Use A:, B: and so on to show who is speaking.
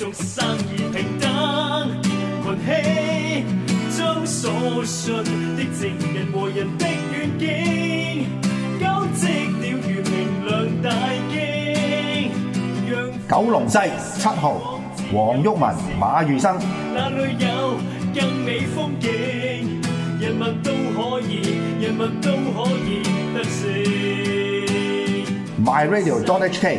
A: 做生意平等群起将所信的证人和人的远景交织了如明亮大惊
B: 九龙西七号黄毓民马宇生
A: 那里有更美风景人物都可以人物都可以得性 my radio don't hk